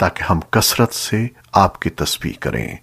تاکہ ہم کثرت سے آپ کی تسبیح کریں۔